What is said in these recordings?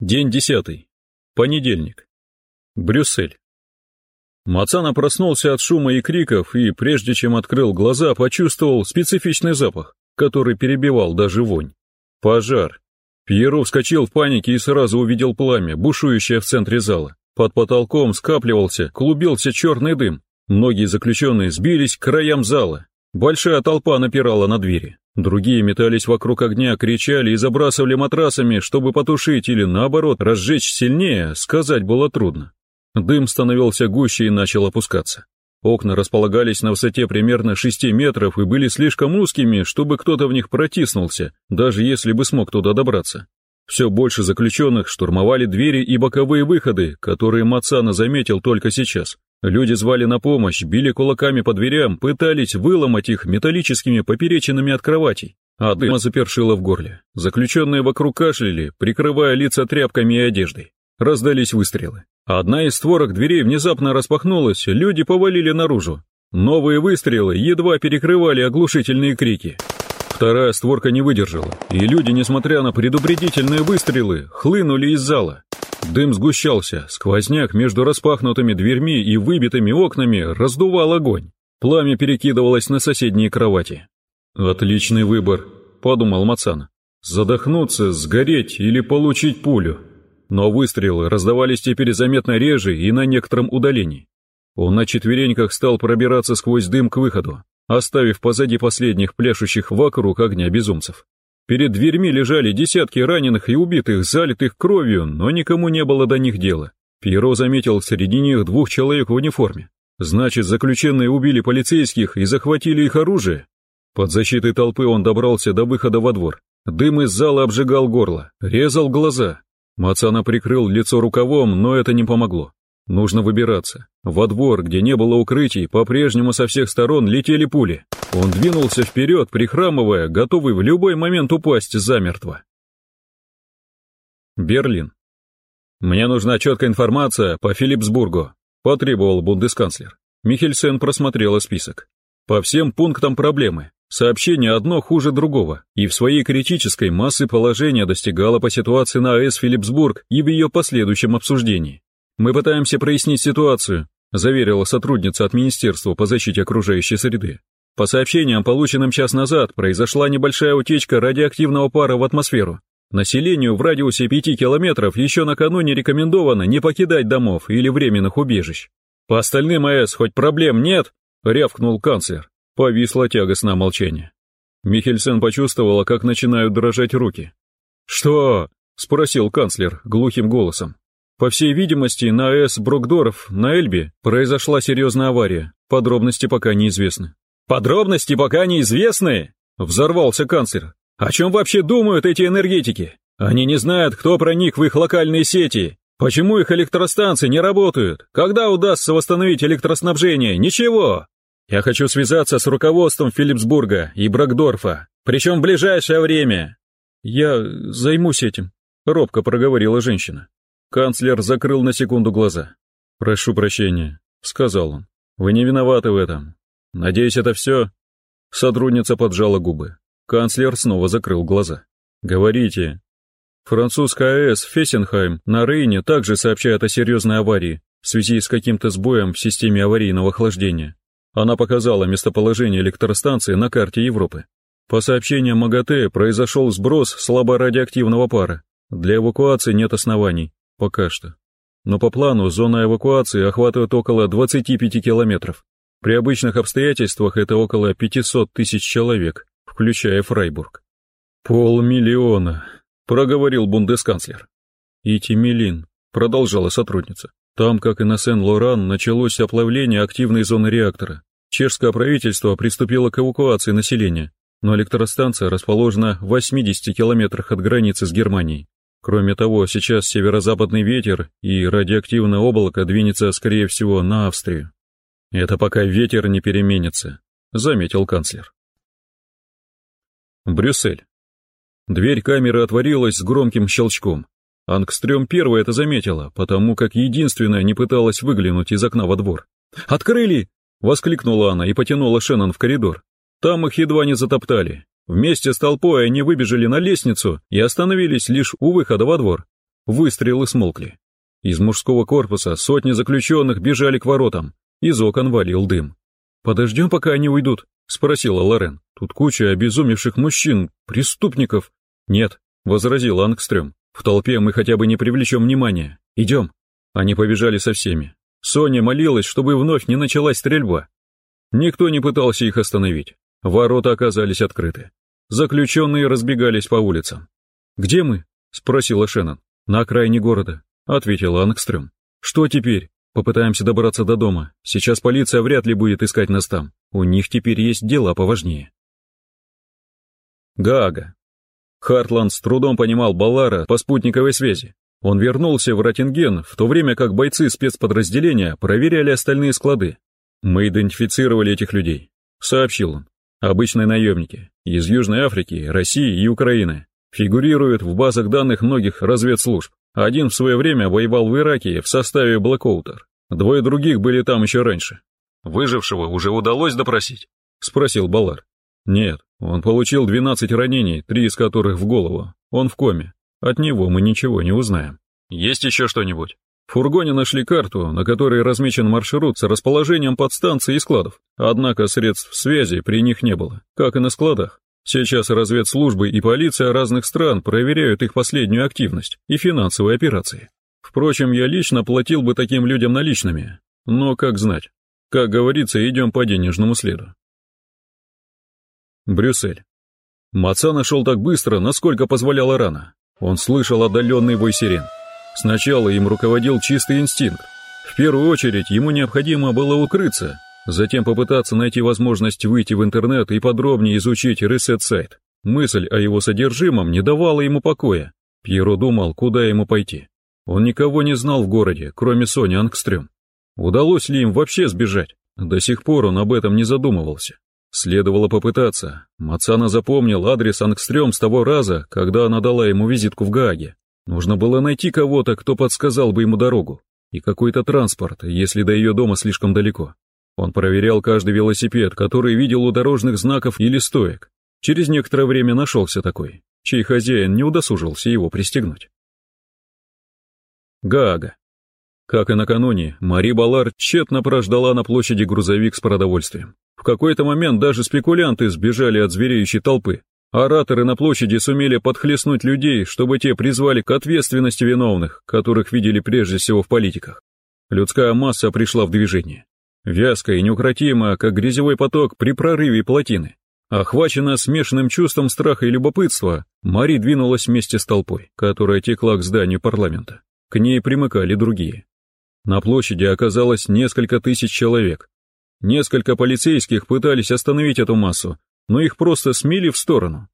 День десятый. Понедельник. Брюссель. Мацана проснулся от шума и криков и, прежде чем открыл глаза, почувствовал специфичный запах, который перебивал даже вонь. Пожар. Пьеро вскочил в панике и сразу увидел пламя, бушующее в центре зала. Под потолком скапливался, клубился черный дым. Многие заключенные сбились к краям зала. Большая толпа напирала на двери. Другие метались вокруг огня, кричали и забрасывали матрасами, чтобы потушить или, наоборот, разжечь сильнее, сказать было трудно. Дым становился гуще и начал опускаться. Окна располагались на высоте примерно 6 метров и были слишком узкими, чтобы кто-то в них протиснулся, даже если бы смог туда добраться. Все больше заключенных штурмовали двери и боковые выходы, которые Мацана заметил только сейчас. Люди звали на помощь, били кулаками по дверям, пытались выломать их металлическими поперечинами от кроватей, а дыма запершило в горле. Заключенные вокруг кашляли, прикрывая лица тряпками и одеждой. Раздались выстрелы. Одна из створок дверей внезапно распахнулась, люди повалили наружу. Новые выстрелы едва перекрывали оглушительные крики. Вторая створка не выдержала, и люди, несмотря на предупредительные выстрелы, хлынули из зала. Дым сгущался, сквозняк между распахнутыми дверьми и выбитыми окнами раздувал огонь. Пламя перекидывалось на соседние кровати. «Отличный выбор», — подумал Мацана. «Задохнуться, сгореть или получить пулю». Но выстрелы раздавались теперь заметно реже и на некотором удалении. Он на четвереньках стал пробираться сквозь дым к выходу, оставив позади последних пляшущих вокруг огня безумцев. Перед дверьми лежали десятки раненых и убитых, залитых кровью, но никому не было до них дела. Пьеро заметил среди них двух человек в униформе. Значит, заключенные убили полицейских и захватили их оружие? Под защитой толпы он добрался до выхода во двор. Дым из зала обжигал горло, резал глаза. Мацана прикрыл лицо рукавом, но это не помогло. Нужно выбираться. Во двор, где не было укрытий, по-прежнему со всех сторон летели пули. Он двинулся вперед, прихрамывая, готовый в любой момент упасть замертво. Берлин. «Мне нужна четкая информация по Филипсбургу», — потребовал бундесканцлер. Михельсен просмотрела список. По всем пунктам проблемы. Сообщение одно хуже другого, и в своей критической массы положения достигало по ситуации на АЭС Филипсбург и в ее последующем обсуждении. «Мы пытаемся прояснить ситуацию», — заверила сотрудница от Министерства по защите окружающей среды. По сообщениям, полученным час назад, произошла небольшая утечка радиоактивного пара в атмосферу. Населению в радиусе 5 километров еще накануне рекомендовано не покидать домов или временных убежищ. «По остальным АЭС хоть проблем нет?» — рявкнул канцлер. Повисло тягостное молчание. Михельсен почувствовала, как начинают дрожать руки. «Что?» — спросил канцлер глухим голосом. По всей видимости, на АЭС Брокдорф на Эльбе произошла серьезная авария. Подробности пока неизвестны. «Подробности пока неизвестны?» — взорвался канцлер. «О чем вообще думают эти энергетики? Они не знают, кто проник в их локальные сети. Почему их электростанции не работают? Когда удастся восстановить электроснабжение? Ничего. Я хочу связаться с руководством Филипсбурга и Брокдорфа, причем в ближайшее время». «Я займусь этим», — робко проговорила женщина. Канцлер закрыл на секунду глаза. «Прошу прощения», — сказал он. «Вы не виноваты в этом. Надеюсь, это все?» Сотрудница поджала губы. Канцлер снова закрыл глаза. «Говорите». Французская АЭС Фессенхайм на Рейне также сообщает о серьезной аварии в связи с каким-то сбоем в системе аварийного охлаждения. Она показала местоположение электростанции на карте Европы. По сообщениям МАГАТЭ произошел сброс слаборадиоактивного пара. Для эвакуации нет оснований. Пока что. Но по плану зона эвакуации охватывает около 25 километров. При обычных обстоятельствах это около 500 тысяч человек, включая Фрайбург. «Полмиллиона», — проговорил бундесканцлер. «И Тимилин», — продолжала сотрудница. «Там, как и на Сен-Лоран, началось оплавление активной зоны реактора. Чешское правительство приступило к эвакуации населения, но электростанция расположена в 80 километрах от границы с Германией. Кроме того, сейчас северо-западный ветер и радиоактивное облако двинется, скорее всего, на Австрию. «Это пока ветер не переменится», — заметил канцлер. Брюссель. Дверь камеры отворилась с громким щелчком. Ангстрём первая это заметила, потому как единственная не пыталась выглянуть из окна во двор. «Открыли!» — воскликнула она и потянула Шеннон в коридор. Там их едва не затоптали. Вместе с толпой они выбежали на лестницу и остановились лишь у выхода во двор. выстрелы смолкли. Из мужского корпуса сотни заключенных бежали к воротам, из окон валил дым. «Подождем, пока они уйдут?» — спросила Лорен. «Тут куча обезумевших мужчин, преступников». «Нет», — возразил Ангстрём. «В толпе мы хотя бы не привлечем внимания. Идем». Они побежали со всеми. Соня молилась, чтобы вновь не началась стрельба. Никто не пытался их остановить. Ворота оказались открыты. Заключенные разбегались по улицам. «Где мы?» — спросила Шеннон. «На окраине города», — ответила Ангстрём. «Что теперь? Попытаемся добраться до дома. Сейчас полиция вряд ли будет искать нас там. У них теперь есть дела поважнее». Гаага. Хартланд с трудом понимал Баллара по спутниковой связи. Он вернулся в Ротинген, в то время как бойцы спецподразделения проверяли остальные склады. «Мы идентифицировали этих людей», — сообщил он. «Обычные наемники. Из Южной Африки, России и Украины. Фигурируют в базах данных многих разведслужб. Один в свое время воевал в Ираке в составе Блэкоутер. Двое других были там еще раньше. «Выжившего уже удалось допросить?» — спросил Балар. «Нет, он получил 12 ранений, три из которых в голову. Он в коме. От него мы ничего не узнаем. Есть еще что-нибудь? В фургоне нашли карту, на которой размечен маршрут с расположением подстанций и складов. Однако средств связи при них не было, как и на складах. Сейчас разведслужбы и полиция разных стран проверяют их последнюю активность и финансовые операции. Впрочем, я лично платил бы таким людям наличными. Но как знать? Как говорится, идем по денежному следу. Брюссель. Маца нашел так быстро, насколько позволяла рана. Он слышал отдаленный вой сирен. Сначала им руководил чистый инстинкт. В первую очередь ему необходимо было укрыться, затем попытаться найти возможность выйти в интернет и подробнее изучить ресет-сайт. Мысль о его содержимом не давала ему покоя. Пьеро думал, куда ему пойти. Он никого не знал в городе, кроме Сони Ангстрём. Удалось ли им вообще сбежать? До сих пор он об этом не задумывался. Следовало попытаться. Мацана запомнил адрес Ангстрём с того раза, когда она дала ему визитку в Гааге. Нужно было найти кого-то, кто подсказал бы ему дорогу. И какой-то транспорт, если до ее дома слишком далеко. Он проверял каждый велосипед, который видел у дорожных знаков или стоек. Через некоторое время нашелся такой, чей хозяин не удосужился его пристегнуть. Гаага. Как и накануне, Мари Балар тщетно прождала на площади грузовик с продовольствием. В какой-то момент даже спекулянты сбежали от звереющей толпы. Ораторы на площади сумели подхлестнуть людей, чтобы те призвали к ответственности виновных, которых видели прежде всего в политиках. Людская масса пришла в движение. Вязко и неукротимо, как грязевой поток при прорыве плотины. Охваченная смешанным чувством страха и любопытства, Мари двинулась вместе с толпой, которая текла к зданию парламента. К ней примыкали другие. На площади оказалось несколько тысяч человек, Несколько полицейских пытались остановить эту массу, но их просто смели в сторону.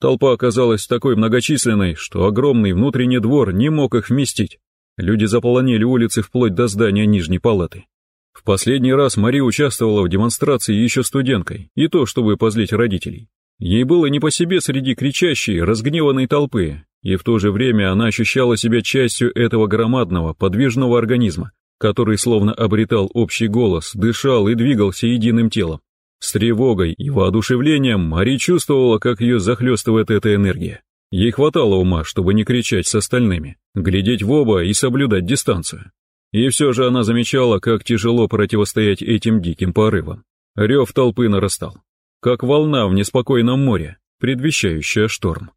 Толпа оказалась такой многочисленной, что огромный внутренний двор не мог их вместить. Люди заполонили улицы вплоть до здания Нижней палаты. В последний раз Мари участвовала в демонстрации еще студенткой, и то, чтобы позлить родителей. Ей было не по себе среди кричащей, разгневанной толпы, и в то же время она ощущала себя частью этого громадного, подвижного организма, который словно обретал общий голос, дышал и двигался единым телом. С тревогой и воодушевлением Мари чувствовала, как ее захлестывает эта энергия. Ей хватало ума, чтобы не кричать с остальными, глядеть в оба и соблюдать дистанцию. И все же она замечала, как тяжело противостоять этим диким порывам. Рев толпы нарастал, как волна в неспокойном море, предвещающая шторм.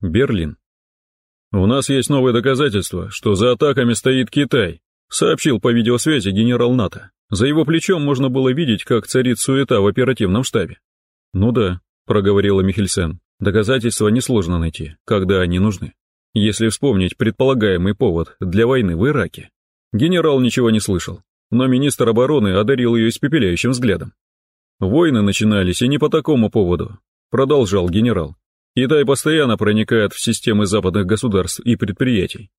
Берлин. «У нас есть новые доказательства, что за атаками стоит Китай», сообщил по видеосвязи генерал НАТО. За его плечом можно было видеть, как царит суета в оперативном штабе. «Ну да», — проговорила Михельсен, — «доказательства несложно найти, когда они нужны. Если вспомнить предполагаемый повод для войны в Ираке». Генерал ничего не слышал, но министр обороны одарил ее испепеляющим взглядом. «Войны начинались и не по такому поводу», — продолжал генерал. Китай постоянно проникает в системы западных государств и предприятий.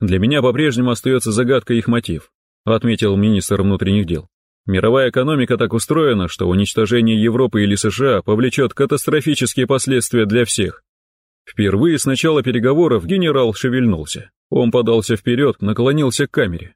Для меня по-прежнему остается загадкой их мотив, отметил министр внутренних дел. Мировая экономика так устроена, что уничтожение Европы или США повлечет катастрофические последствия для всех. Впервые с начала переговоров генерал шевельнулся. Он подался вперед, наклонился к камере.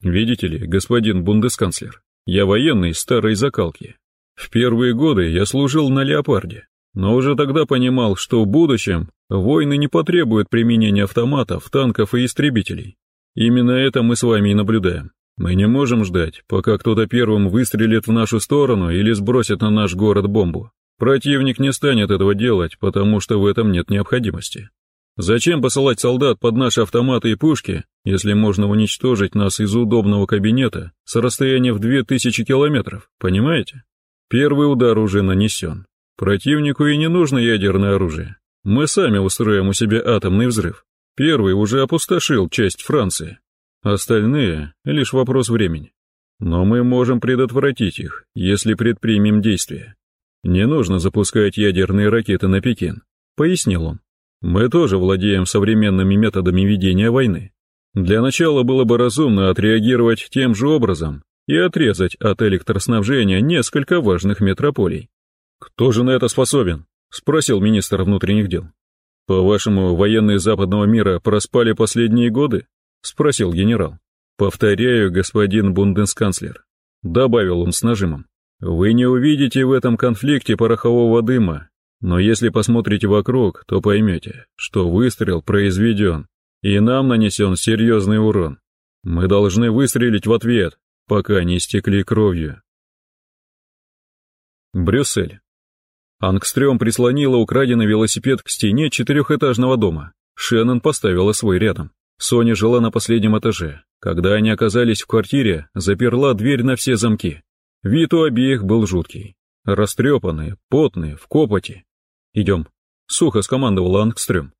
«Видите ли, господин бундесканцлер, я военный старой закалки. В первые годы я служил на «Леопарде», но уже тогда понимал, что в будущем войны не потребуют применения автоматов, танков и истребителей. Именно это мы с вами и наблюдаем. Мы не можем ждать, пока кто-то первым выстрелит в нашу сторону или сбросит на наш город бомбу. Противник не станет этого делать, потому что в этом нет необходимости. Зачем посылать солдат под наши автоматы и пушки, если можно уничтожить нас из удобного кабинета с расстояния в 2000 километров, понимаете? Первый удар уже нанесен. Противнику и не нужно ядерное оружие. Мы сами устроим у себя атомный взрыв. Первый уже опустошил часть Франции. Остальные — лишь вопрос времени. Но мы можем предотвратить их, если предпримем действия. Не нужно запускать ядерные ракеты на Пекин, пояснил он. Мы тоже владеем современными методами ведения войны. Для начала было бы разумно отреагировать тем же образом и отрезать от электроснабжения несколько важных метрополий. «Кто же на это способен?» — спросил министр внутренних дел. «По-вашему, военные западного мира проспали последние годы?» — спросил генерал. «Повторяю, господин бунденсканцлер», — добавил он с нажимом. «Вы не увидите в этом конфликте порохового дыма, но если посмотрите вокруг, то поймете, что выстрел произведен, и нам нанесен серьезный урон. Мы должны выстрелить в ответ, пока не истекли кровью». Брюссель. Ангстрём прислонила украденный велосипед к стене четырехэтажного дома. Шеннон поставила свой рядом. Соня жила на последнем этаже. Когда они оказались в квартире, заперла дверь на все замки. Вид у обеих был жуткий. Растрепанные, потные, в копоти. «Идем», — сухо скомандовала Ангстрём.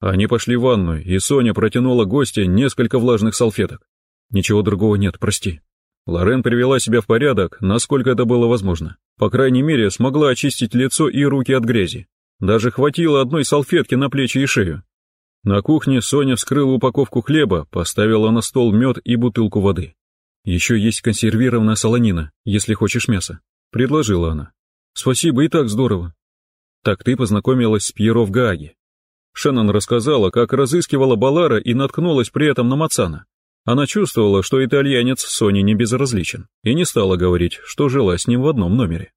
Они пошли в ванную, и Соня протянула гостя несколько влажных салфеток. «Ничего другого нет, прости». Лорен привела себя в порядок, насколько это было возможно. По крайней мере, смогла очистить лицо и руки от грязи. Даже хватило одной салфетки на плечи и шею. На кухне Соня вскрыла упаковку хлеба, поставила на стол мед и бутылку воды. «Еще есть консервированная солонина, если хочешь мясо», — предложила она. «Спасибо, и так здорово». «Так ты познакомилась с Пьеро в Гааге». Шеннон рассказала, как разыскивала Балара и наткнулась при этом на Мацана. Она чувствовала, что итальянец Соне не безразличен, и не стала говорить, что жила с ним в одном номере.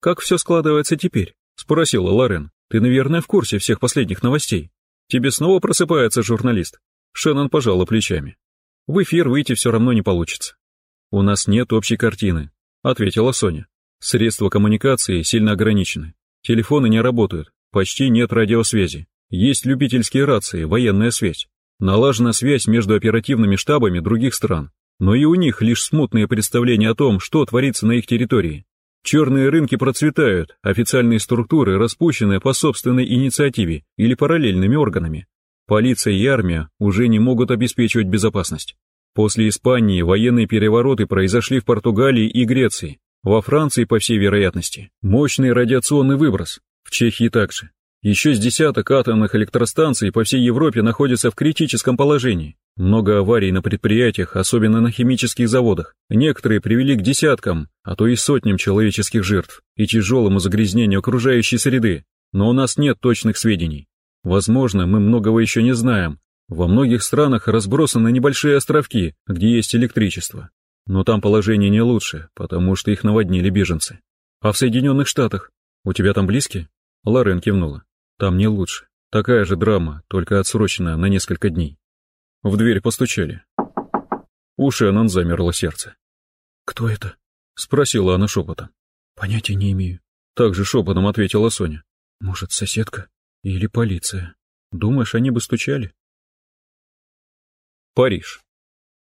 «Как все складывается теперь?» — спросила Лорен. «Ты, наверное, в курсе всех последних новостей. Тебе снова просыпается журналист?» Шеннон пожала плечами. «В эфир выйти все равно не получится». «У нас нет общей картины», — ответила Соня. «Средства коммуникации сильно ограничены. Телефоны не работают, почти нет радиосвязи. Есть любительские рации, военная связь. Налажена связь между оперативными штабами других стран, но и у них лишь смутные представления о том, что творится на их территории. Черные рынки процветают, официальные структуры распущены по собственной инициативе или параллельными органами. Полиция и армия уже не могут обеспечивать безопасность. После Испании военные перевороты произошли в Португалии и Греции, во Франции, по всей вероятности, мощный радиационный выброс, в Чехии также. Еще с десяток атомных электростанций по всей Европе находятся в критическом положении. Много аварий на предприятиях, особенно на химических заводах. Некоторые привели к десяткам, а то и сотням человеческих жертв и тяжелому загрязнению окружающей среды. Но у нас нет точных сведений. Возможно, мы многого еще не знаем. Во многих странах разбросаны небольшие островки, где есть электричество. Но там положение не лучше, потому что их наводнили беженцы. А в Соединенных Штатах? У тебя там близкие? Лорен кивнула. Там не лучше. Такая же драма, только отсроченная на несколько дней. В дверь постучали. У Шеннон замерло сердце. «Кто это?» — спросила она шепотом. «Понятия не имею». Также шепотом ответила Соня. «Может, соседка? Или полиция? Думаешь, они бы стучали?» Париж.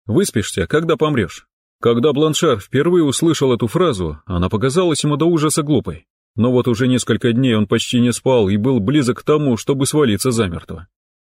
Выспишься, когда помрешь. Когда Бланшар впервые услышал эту фразу, она показалась ему до ужаса глупой. Но вот уже несколько дней он почти не спал и был близок к тому, чтобы свалиться замертво.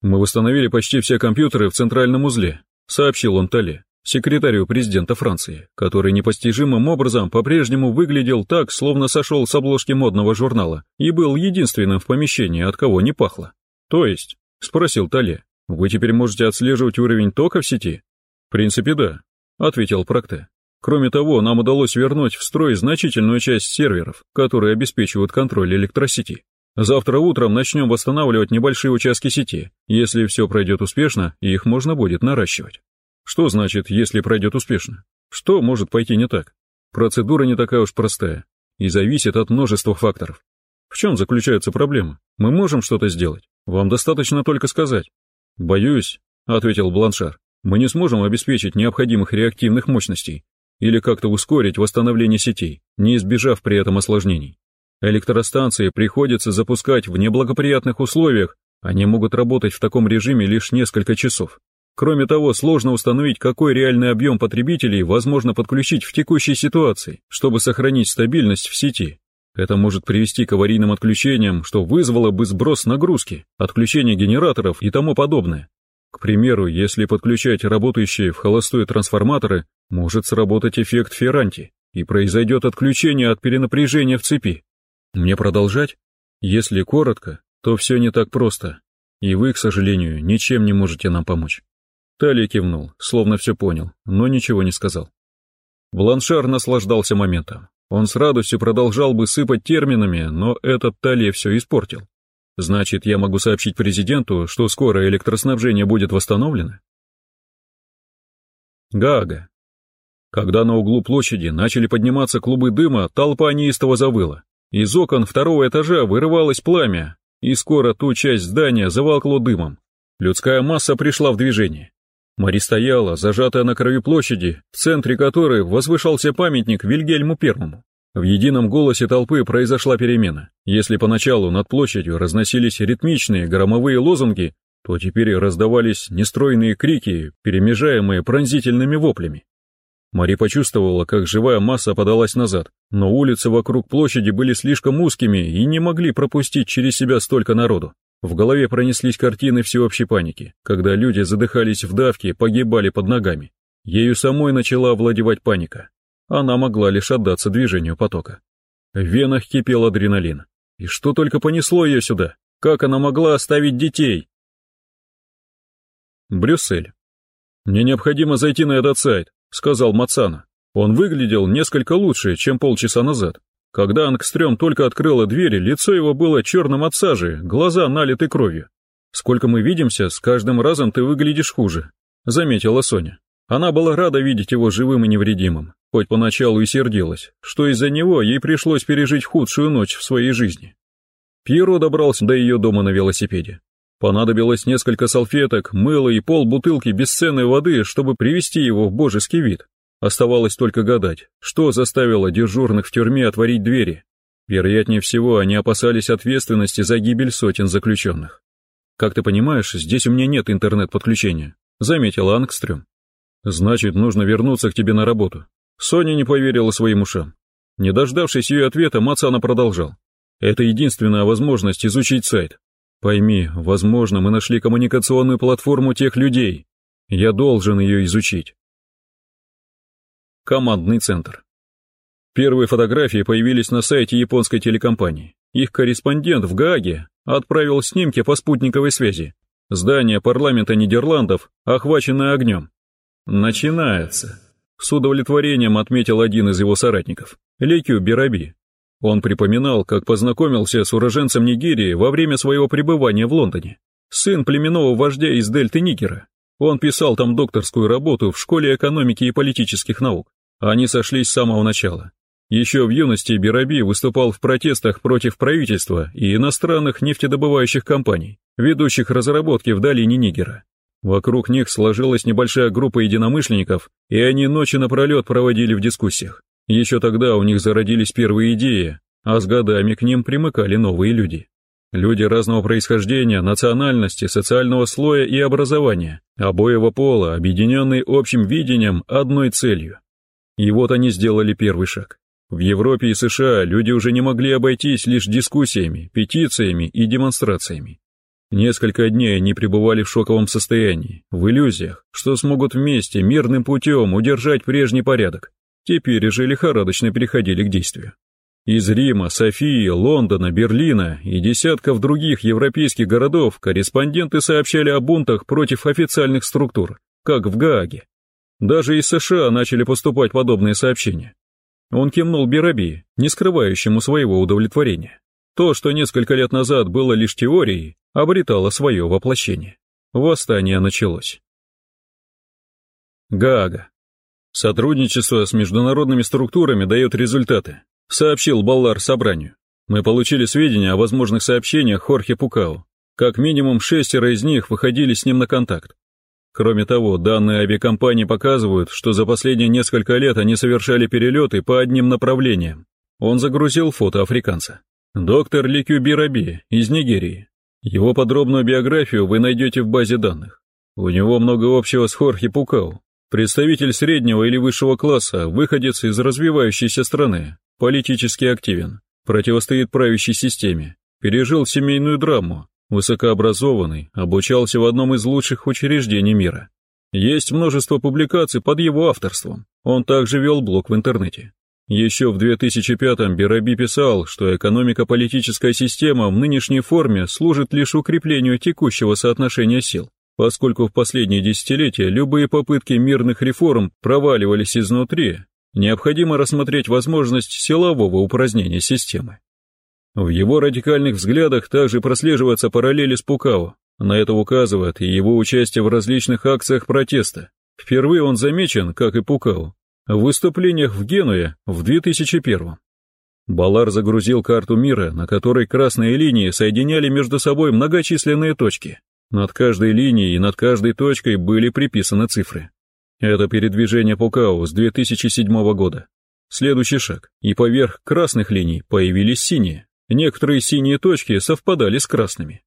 «Мы восстановили почти все компьютеры в центральном узле», — сообщил он Тале, секретарю президента Франции, который непостижимым образом по-прежнему выглядел так, словно сошел с обложки модного журнала и был единственным в помещении, от кого не пахло. «То есть?» — спросил Тале. «Вы теперь можете отслеживать уровень тока в сети?» «В принципе, да», — ответил Прокте. Кроме того, нам удалось вернуть в строй значительную часть серверов, которые обеспечивают контроль электросети. Завтра утром начнем восстанавливать небольшие участки сети. Если все пройдет успешно, их можно будет наращивать. Что значит, если пройдет успешно? Что может пойти не так? Процедура не такая уж простая и зависит от множества факторов. В чем заключается проблема? Мы можем что-то сделать. Вам достаточно только сказать. Боюсь, ответил Бланшар, мы не сможем обеспечить необходимых реактивных мощностей или как-то ускорить восстановление сетей, не избежав при этом осложнений. Электростанции приходится запускать в неблагоприятных условиях, они могут работать в таком режиме лишь несколько часов. Кроме того, сложно установить, какой реальный объем потребителей возможно подключить в текущей ситуации, чтобы сохранить стабильность в сети. Это может привести к аварийным отключениям, что вызвало бы сброс нагрузки, отключение генераторов и тому подобное. К примеру, если подключать работающие в холостую трансформаторы, может сработать эффект Ферранти, и произойдет отключение от перенапряжения в цепи. Мне продолжать? Если коротко, то все не так просто, и вы, к сожалению, ничем не можете нам помочь. Талия кивнул, словно все понял, но ничего не сказал. Бланшар наслаждался моментом. Он с радостью продолжал бы сыпать терминами, но этот Талия все испортил. Значит, я могу сообщить президенту, что скоро электроснабжение будет восстановлено? Гага. Когда на углу площади начали подниматься клубы дыма, толпа неистово завыла. Из окон второго этажа вырывалось пламя, и скоро ту часть здания заволкло дымом. Людская масса пришла в движение. Мари стояла, зажатая на краю площади, в центре которой возвышался памятник Вильгельму Первому. В едином голосе толпы произошла перемена. Если поначалу над площадью разносились ритмичные громовые лозунги, то теперь раздавались нестройные крики, перемежаемые пронзительными воплями. Мари почувствовала, как живая масса подалась назад, но улицы вокруг площади были слишком узкими и не могли пропустить через себя столько народу. В голове пронеслись картины всеобщей паники, когда люди задыхались в давке, погибали под ногами. Ею самой начала овладевать паника. Она могла лишь отдаться движению потока. В венах кипел адреналин. И что только понесло ее сюда? Как она могла оставить детей? Брюссель. «Мне необходимо зайти на этот сайт», — сказал Мацана. Он выглядел несколько лучше, чем полчаса назад. Когда Ангстрём только открыла дверь, лицо его было черным от сажи, глаза налиты кровью. «Сколько мы видимся, с каждым разом ты выглядишь хуже», — заметила Соня. Она была рада видеть его живым и невредимым, хоть поначалу и сердилась, что из-за него ей пришлось пережить худшую ночь в своей жизни. Пьеро добрался до ее дома на велосипеде. Понадобилось несколько салфеток, мыло и пол бутылки бесценной воды, чтобы привести его в божеский вид. Оставалось только гадать, что заставило дежурных в тюрьме отворить двери. Вероятнее всего, они опасались ответственности за гибель сотен заключенных. «Как ты понимаешь, здесь у меня нет интернет-подключения», — заметила Ангстрём. «Значит, нужно вернуться к тебе на работу». Соня не поверила своим ушам. Не дождавшись ее ответа, Мацана продолжал. «Это единственная возможность изучить сайт. Пойми, возможно, мы нашли коммуникационную платформу тех людей. Я должен ее изучить. Командный центр. Первые фотографии появились на сайте японской телекомпании. Их корреспондент в Гааге отправил снимки по спутниковой связи. Здание парламента Нидерландов, охваченное огнем. Начинается. С удовлетворением отметил один из его соратников, Лекю Бираби. Он припоминал, как познакомился с уроженцем Нигерии во время своего пребывания в Лондоне. Сын племенного вождя из дельты Нигера. Он писал там докторскую работу в школе экономики и политических наук. Они сошлись с самого начала. Еще в юности Бираби выступал в протестах против правительства и иностранных нефтедобывающих компаний, ведущих разработки в долине Нигера. Вокруг них сложилась небольшая группа единомышленников, и они ночи напролет проводили в дискуссиях. Еще тогда у них зародились первые идеи, а с годами к ним примыкали новые люди. Люди разного происхождения, национальности, социального слоя и образования, обоего пола, объединенные общим видением, одной целью. И вот они сделали первый шаг. В Европе и США люди уже не могли обойтись лишь дискуссиями, петициями и демонстрациями. Несколько дней они пребывали в шоковом состоянии, в иллюзиях, что смогут вместе мирным путем удержать прежний порядок. Теперь же лихорадочно переходили к действию. Из Рима, Софии, Лондона, Берлина и десятков других европейских городов корреспонденты сообщали о бунтах против официальных структур, как в Гааге. Даже из США начали поступать подобные сообщения. Он кивнул Бираби, не скрывающему своего удовлетворения. То, что несколько лет назад было лишь теорией, обретало свое воплощение. Восстание началось. Гаага. Сотрудничество с международными структурами дает результаты сообщил Баллар собранию. Мы получили сведения о возможных сообщениях Хорхе Пукау. Как минимум шестеро из них выходили с ним на контакт. Кроме того, данные авиакомпании показывают, что за последние несколько лет они совершали перелеты по одним направлениям. Он загрузил фото африканца. Доктор Ликю Бираби из Нигерии. Его подробную биографию вы найдете в базе данных. У него много общего с Хорхе Пукау. Представитель среднего или высшего класса, выходец из развивающейся страны, политически активен, противостоит правящей системе, пережил семейную драму, высокообразованный, обучался в одном из лучших учреждений мира. Есть множество публикаций под его авторством. Он также вел блог в интернете. Еще в 2005-м Бираби писал, что экономико-политическая система в нынешней форме служит лишь укреплению текущего соотношения сил, поскольку в последние десятилетия любые попытки мирных реформ проваливались изнутри, необходимо рассмотреть возможность силового упразднения системы. В его радикальных взглядах также прослеживаются параллели с Пукао. На это указывает и его участие в различных акциях протеста. Впервые он замечен, как и Пукао, в выступлениях в Генуе в 2001 Балар загрузил карту мира, на которой красные линии соединяли между собой многочисленные точки. Над каждой линией и над каждой точкой были приписаны цифры. Это передвижение Пукао с 2007 года. Следующий шаг, и поверх красных линий появились синие. Некоторые синие точки совпадали с красными.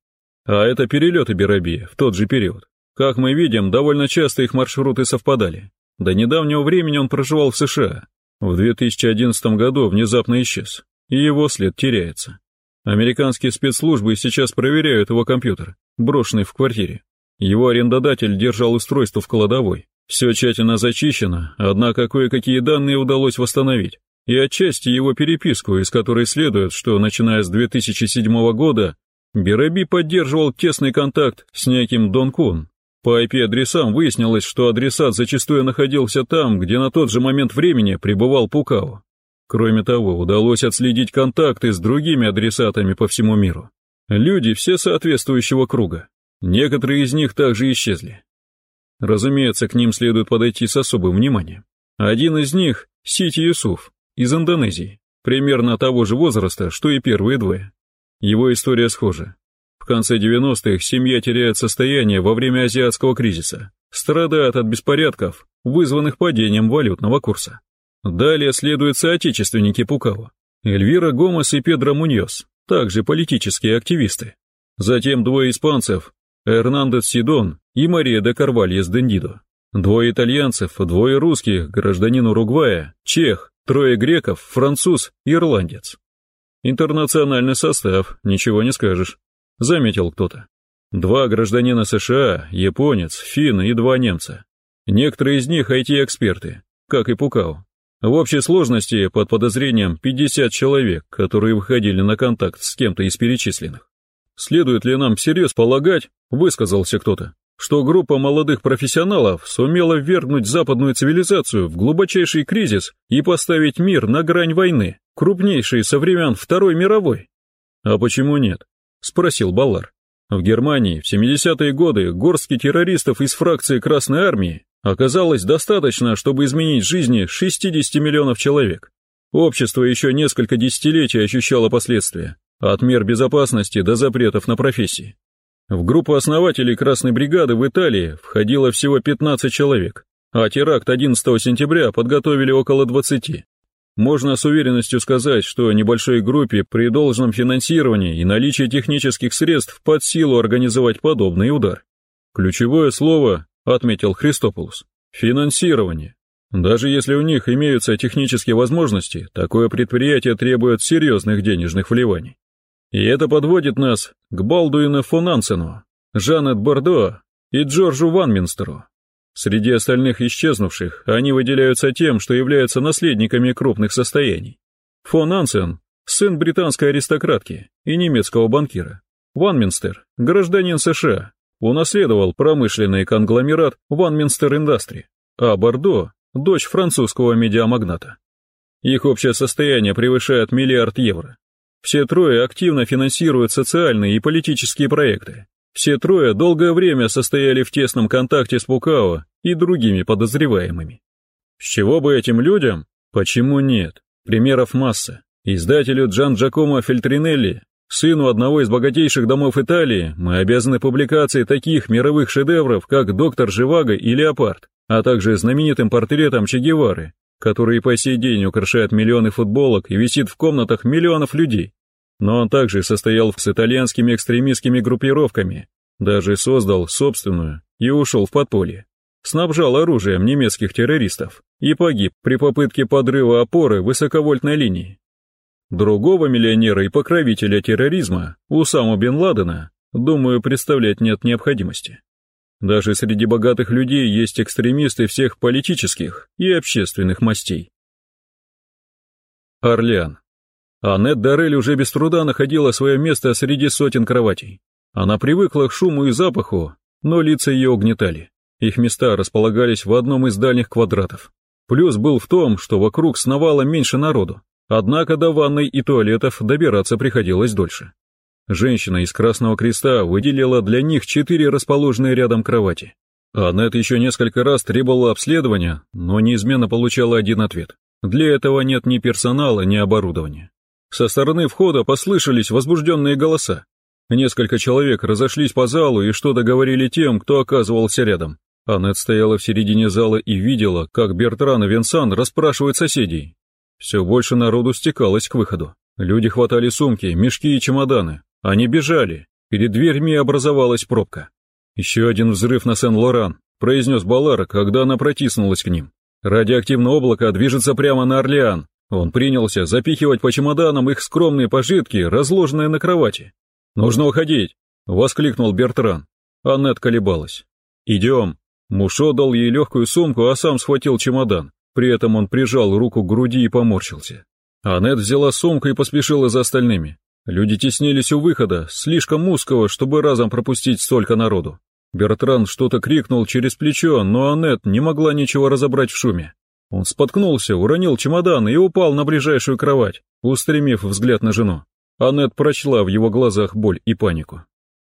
А это перелеты Берабия в тот же период. Как мы видим, довольно часто их маршруты совпадали. До недавнего времени он проживал в США. В 2011 году внезапно исчез, и его след теряется. Американские спецслужбы сейчас проверяют его компьютер, брошенный в квартире. Его арендодатель держал устройство в кладовой. Все тщательно зачищено, однако кое-какие данные удалось восстановить. И отчасти его переписку, из которой следует, что начиная с 2007 года Береби поддерживал тесный контакт с неким Дон Кун. По IP-адресам выяснилось, что адресат зачастую находился там, где на тот же момент времени пребывал Пукао. Кроме того, удалось отследить контакты с другими адресатами по всему миру. Люди все соответствующего круга. Некоторые из них также исчезли. Разумеется, к ним следует подойти с особым вниманием. Один из них — Сити Юсуф, из Индонезии, примерно того же возраста, что и первые двое. Его история схожа. В конце 90-х семья теряет состояние во время азиатского кризиса, страдает от беспорядков, вызванных падением валютного курса. Далее следуют соотечественники Пукава, Эльвира Гомес и Педро Муньос, также политические активисты. Затем двое испанцев, Эрнандес Сидон и Мария де Карвальес Дендидо. Двое итальянцев, двое русских, гражданин Уругвая, чех, трое греков, француз, ирландец. Интернациональный состав, ничего не скажешь, заметил кто-то. Два гражданина США, японец, финн и два немца. Некоторые из них IT-эксперты, как и Пукау. В общей сложности под подозрением 50 человек, которые выходили на контакт с кем-то из перечисленных. Следует ли нам всерьез полагать, высказался кто-то, что группа молодых профессионалов сумела ввергнуть западную цивилизацию в глубочайший кризис и поставить мир на грань войны, крупнейшей со времен Второй мировой. «А почему нет?» – спросил Баллар. В Германии в 70-е годы горстки террористов из фракции Красной Армии оказалось достаточно, чтобы изменить жизни 60 миллионов человек. Общество еще несколько десятилетий ощущало последствия, от мер безопасности до запретов на профессии. В группу основателей Красной бригады в Италии входило всего 15 человек, а теракт 11 сентября подготовили около 20. Можно с уверенностью сказать, что небольшой группе при должном финансировании и наличии технических средств под силу организовать подобный удар. Ключевое слово, отметил Христополус, финансирование. Даже если у них имеются технические возможности, такое предприятие требует серьезных денежных вливаний. И это подводит нас к Балдуину фон Ансену, Жанет Бордо и Джорджу Ванминстеру. Среди остальных исчезнувших они выделяются тем, что являются наследниками крупных состояний. Фон Ансен – сын британской аристократки и немецкого банкира. Ванминстер – гражданин США, унаследовал промышленный конгломерат Ванминстер Индастри, а Бордо – дочь французского медиамагната. Их общее состояние превышает миллиард евро. Все трое активно финансируют социальные и политические проекты. Все трое долгое время состояли в тесном контакте с Пукао и другими подозреваемыми. С чего бы этим людям? Почему нет? Примеров масса. Издателю Джан Джакомо Фельтринелли, сыну одного из богатейших домов Италии, мы обязаны публикацией таких мировых шедевров, как «Доктор Живаго» и «Леопард», а также знаменитым портретом Че Гевары, который по сей день украшает миллионы футболок и висит в комнатах миллионов людей. Но он также состоял с итальянскими экстремистскими группировками, даже создал собственную и ушел в подполье. Снабжал оружием немецких террористов и погиб при попытке подрыва опоры высоковольтной линии. Другого миллионера и покровителя терроризма, Усаму бен Ладена, думаю, представлять нет необходимости. Даже среди богатых людей есть экстремисты всех политических и общественных мастей. Орлеан. Аннет Дарель уже без труда находила свое место среди сотен кроватей. Она привыкла к шуму и запаху, но лица ее угнетали. Их места располагались в одном из дальних квадратов. Плюс был в том, что вокруг сновало меньше народу, однако до ванной и туалетов добираться приходилось дольше. Женщина из Красного Креста выделила для них четыре расположенные рядом кровати. Аннет еще несколько раз требовала обследования, но неизменно получала один ответ. Для этого нет ни персонала, ни оборудования. Со стороны входа послышались возбужденные голоса. Несколько человек разошлись по залу и что-то говорили тем, кто оказывался рядом. Аннет стояла в середине зала и видела, как Бертран и Винсан расспрашивают соседей. Все больше народу стекалось к выходу. Люди хватали сумки, мешки и чемоданы, они бежали. Перед дверьми образовалась пробка. «Еще один взрыв на Сен-Лоран», — произнес Балар, когда она протиснулась к ним. «Радиоактивное облако движется прямо на Орлеан». Он принялся запихивать по чемоданам их скромные пожитки, разложенные на кровати. «Нужно уходить!» — воскликнул Бертран. Аннет колебалась. «Идем!» Муж отдал ей легкую сумку, а сам схватил чемодан. При этом он прижал руку к груди и поморщился. Аннет взяла сумку и поспешила за остальными. Люди теснились у выхода, слишком узкого, чтобы разом пропустить столько народу. Бертран что-то крикнул через плечо, но Аннет не могла ничего разобрать в шуме. Он споткнулся, уронил чемодан и упал на ближайшую кровать, устремив взгляд на жену. Аннет прочла в его глазах боль и панику.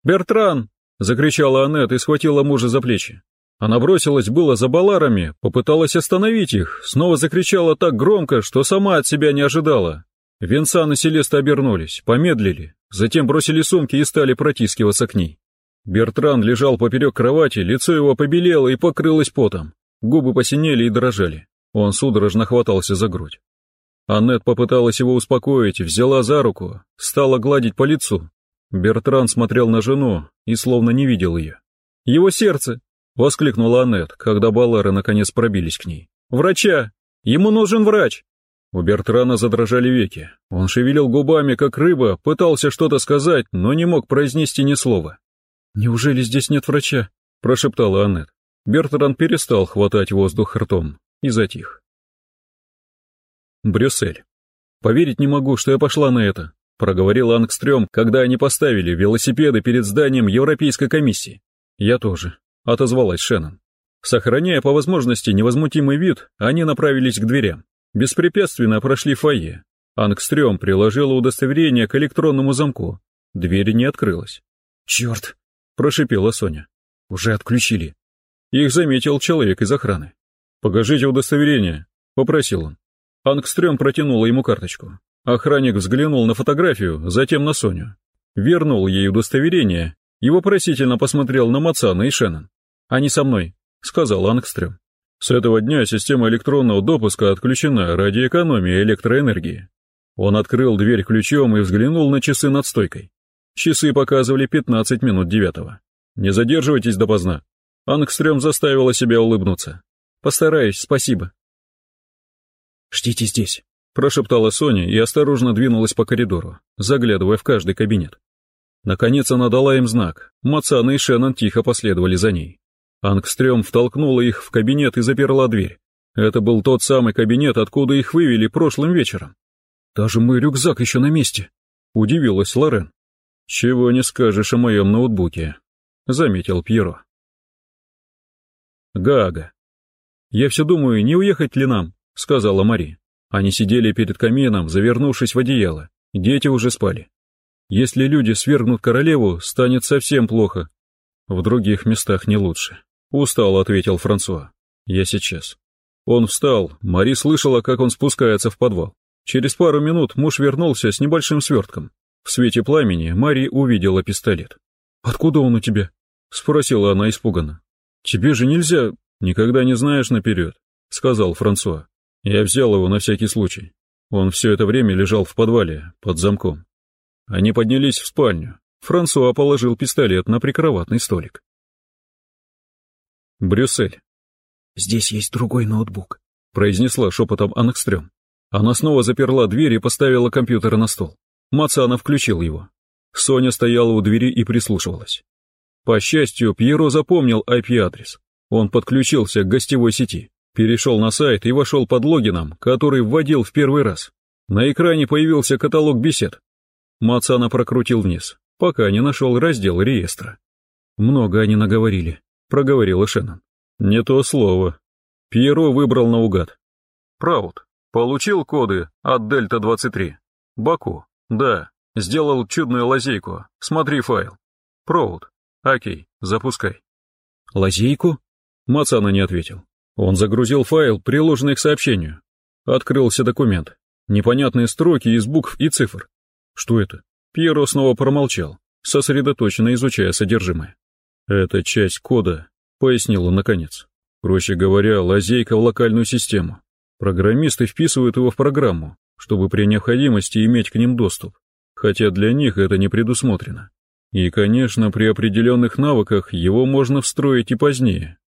«Бертран!» — закричала Аннет и схватила мужа за плечи. Она бросилась было за баларами, попыталась остановить их, снова закричала так громко, что сама от себя не ожидала, Винсан и Селеста обернулись, помедлили, затем бросили сумки и стали протискиваться к ней. Бертран лежал поперек кровати, лицо его побелело и покрылось потом. Губы посинели и дрожали. Он судорожно хватался за грудь. Аннет попыталась его успокоить, взяла за руку, стала гладить по лицу. Бертран смотрел на жену и словно не видел ее. «Его сердце!» — воскликнула Аннет, когда Баллары наконец пробились к ней. «Врача! Ему нужен врач!» У Бертрана задрожали веки. Он шевелил губами, как рыба, пытался что-то сказать, но не мог произнести ни слова. «Неужели здесь нет врача?» – прошептала Аннет. Бертран перестал хватать воздух ртом и затих. Брюссель. «Поверить не могу, что я пошла на это», – проговорил Ангстрём, когда они поставили велосипеды перед зданием Европейской комиссии. «Я тоже», – отозвалась Шеннон. Сохраняя по возможности невозмутимый вид, они направились к дверям. Беспрепятственно прошли фойе. Ангстрём приложила удостоверение к электронному замку. Дверь не открылась. «Черт!» – прошипела Соня. «Уже отключили». Их заметил человек из охраны. «Покажите удостоверение», – попросил он. Ангстрём протянула ему карточку. Охранник взглянул на фотографию, затем на Соню. Вернул ей удостоверение и вопросительно посмотрел на Мацана и Шеннон. «Они со мной», — сказал Ангстрём. С этого дня система электронного допуска отключена ради экономии электроэнергии. Он открыл дверь ключом и взглянул на часы над стойкой. Часы показывали 15 минут девятого. «Не задерживайтесь допоздна». Ангстрём заставила себя улыбнуться. «Постараюсь, спасибо». «Ждите здесь», — прошептала Соня и осторожно двинулась по коридору, заглядывая в каждый кабинет. Наконец она дала им знак. Мацана и Шеннон тихо последовали за ней. Ангстрём втолкнула их в кабинет и заперла дверь. Это был тот самый кабинет, откуда их вывели прошлым вечером. «Даже мой рюкзак еще на месте», — удивилась Лорен. «Чего не скажешь о моем ноутбуке», — заметил Пьеро. Гага. «Я все думаю, не уехать ли нам?» — сказала Мари. Они сидели перед камином, завернувшись в одеяло. Дети уже спали. «Если люди свергнут королеву, станет совсем плохо. В других местах не лучше». «Устал», — ответил Франсуа. «Я сейчас». Он встал, Мари слышала, как он спускается в подвал. Через пару минут муж вернулся с небольшим свертком. В свете пламени Мари увидела пистолет. «Откуда он у тебя?» — спросила она испуганно. «Тебе же нельзя, никогда не знаешь наперед», — сказал Франсуа. «Я взял его на всякий случай. Он все это время лежал в подвале, под замком. Они поднялись в спальню. Франсуа положил пистолет на прикроватный столик. Брюссель. «Здесь есть другой ноутбук», — произнесла шепотом Аннекстрём. Она снова заперла дверь и поставила компьютер на стол. Мацана включил его. Соня стояла у двери и прислушивалась. По счастью, Пьеро запомнил IP-адрес. Он подключился к гостевой сети, перешел на сайт и вошел под логином, который вводил в первый раз. На экране появился каталог бесед. Мацана прокрутил вниз, пока не нашел раздел реестра. «Много они наговорили», — проговорила Шеннон. «Не то слово». Пьеро выбрал наугад. «Праут. Получил коды от Дельта-23. Баку. Да. Сделал чудную лазейку. Смотри файл. Проут. Окей, запускай». «Лазейку?» Мацана не ответил. Он загрузил файл, приложенный к сообщению. Открылся документ. Непонятные строки из букв и цифр. Что это? Пьеро снова промолчал, сосредоточенно изучая содержимое. Это часть кода, пояснил он наконец. Проще говоря, лазейка в локальную систему. Программисты вписывают его в программу, чтобы при необходимости иметь к ним доступ, хотя для них это не предусмотрено. И, конечно, при определенных навыках его можно встроить и позднее.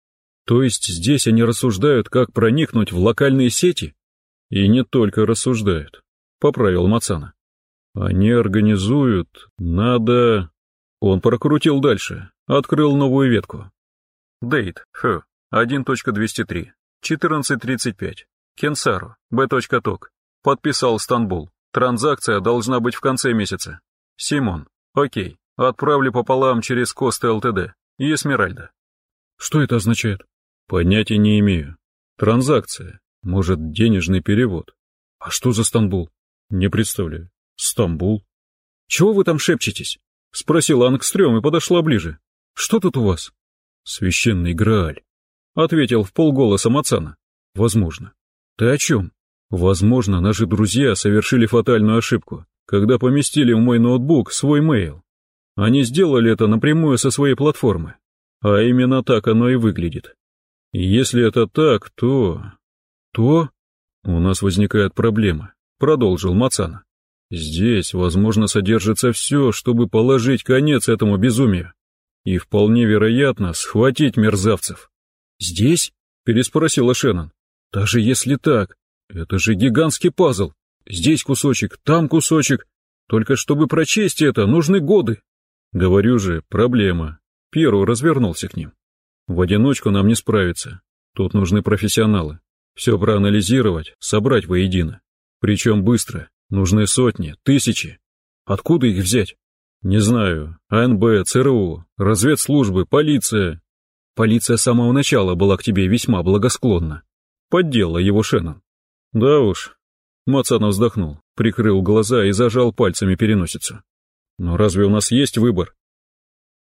То есть здесь они рассуждают, как проникнуть в локальные сети? И не только рассуждают, поправил Мацана. Они организуют, надо... Он прокрутил дальше, открыл новую ветку. Дейт, Х, 1.203, 14.35, Кенсару, Б.Ток, подписал Стамбул, транзакция должна быть в конце месяца. Симон, окей, отправлю пополам через Косты ЛТД и Эсмеральда. Что это означает? Понятия не имею. Транзакция, может, денежный перевод. А что за Стамбул? Не представляю. Стамбул. Чего вы там шепчетесь? Спросила Ангстрём и подошла ближе. Что тут у вас? Священный Грааль. Ответил в полголоса Мацана. Возможно. Ты о чем? Возможно, наши друзья совершили фатальную ошибку, когда поместили в мой ноутбук свой мейл. Они сделали это напрямую со своей платформы. А именно так оно и выглядит. Если это так, то... То... У нас возникает проблема, продолжил Мацана. Здесь, возможно, содержится все, чтобы положить конец этому безумию. И вполне вероятно схватить мерзавцев. «Здесь?» — переспросила Шеннон. «Даже если так, это же гигантский пазл. Здесь кусочек, там кусочек. Только чтобы прочесть это, нужны годы». «Говорю же, проблема». Перу развернулся к ним. «В одиночку нам не справиться. Тут нужны профессионалы. Все проанализировать, собрать воедино. Причем быстро, Нужны сотни, тысячи. Откуда их взять? Не знаю. АНБ, ЦРУ, разведслужбы, полиция. Полиция с самого начала была к тебе весьма благосклонна. Поддела его Шеннон. Да уж. Мацанов вздохнул, прикрыл глаза и зажал пальцами переносицу. Но разве у нас есть выбор?